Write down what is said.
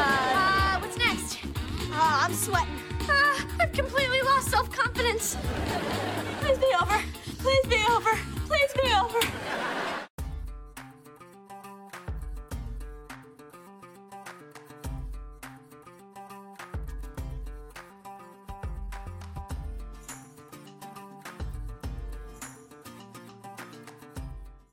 Uh, what's next? Uh, I'm sweating. Uh, I've completely lost self-confidence. Please be over.